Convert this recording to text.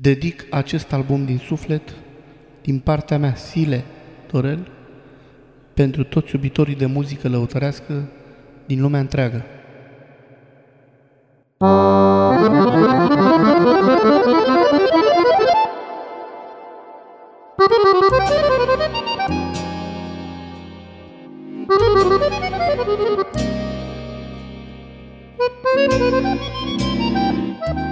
Dedic acest album din suflet, din partea mea, Sile Dorel, pentru toți iubitorii de muzică lăutărească din lumea întreagă. Thank